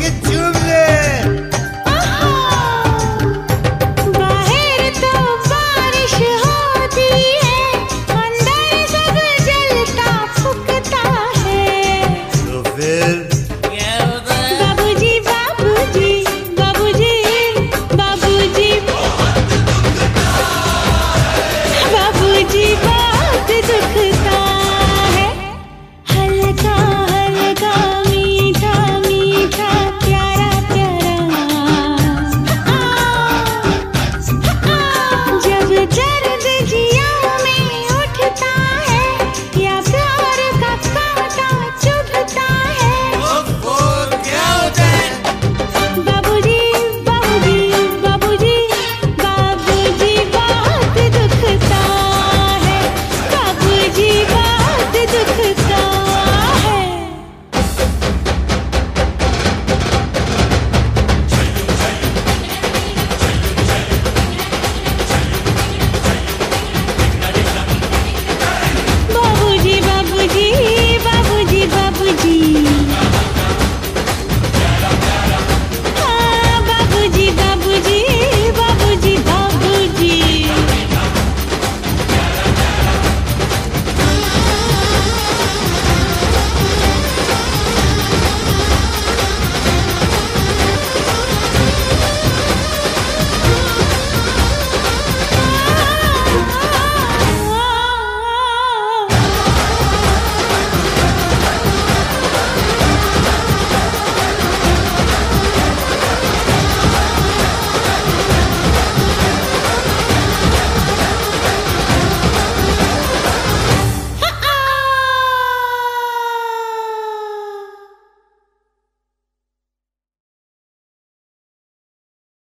get to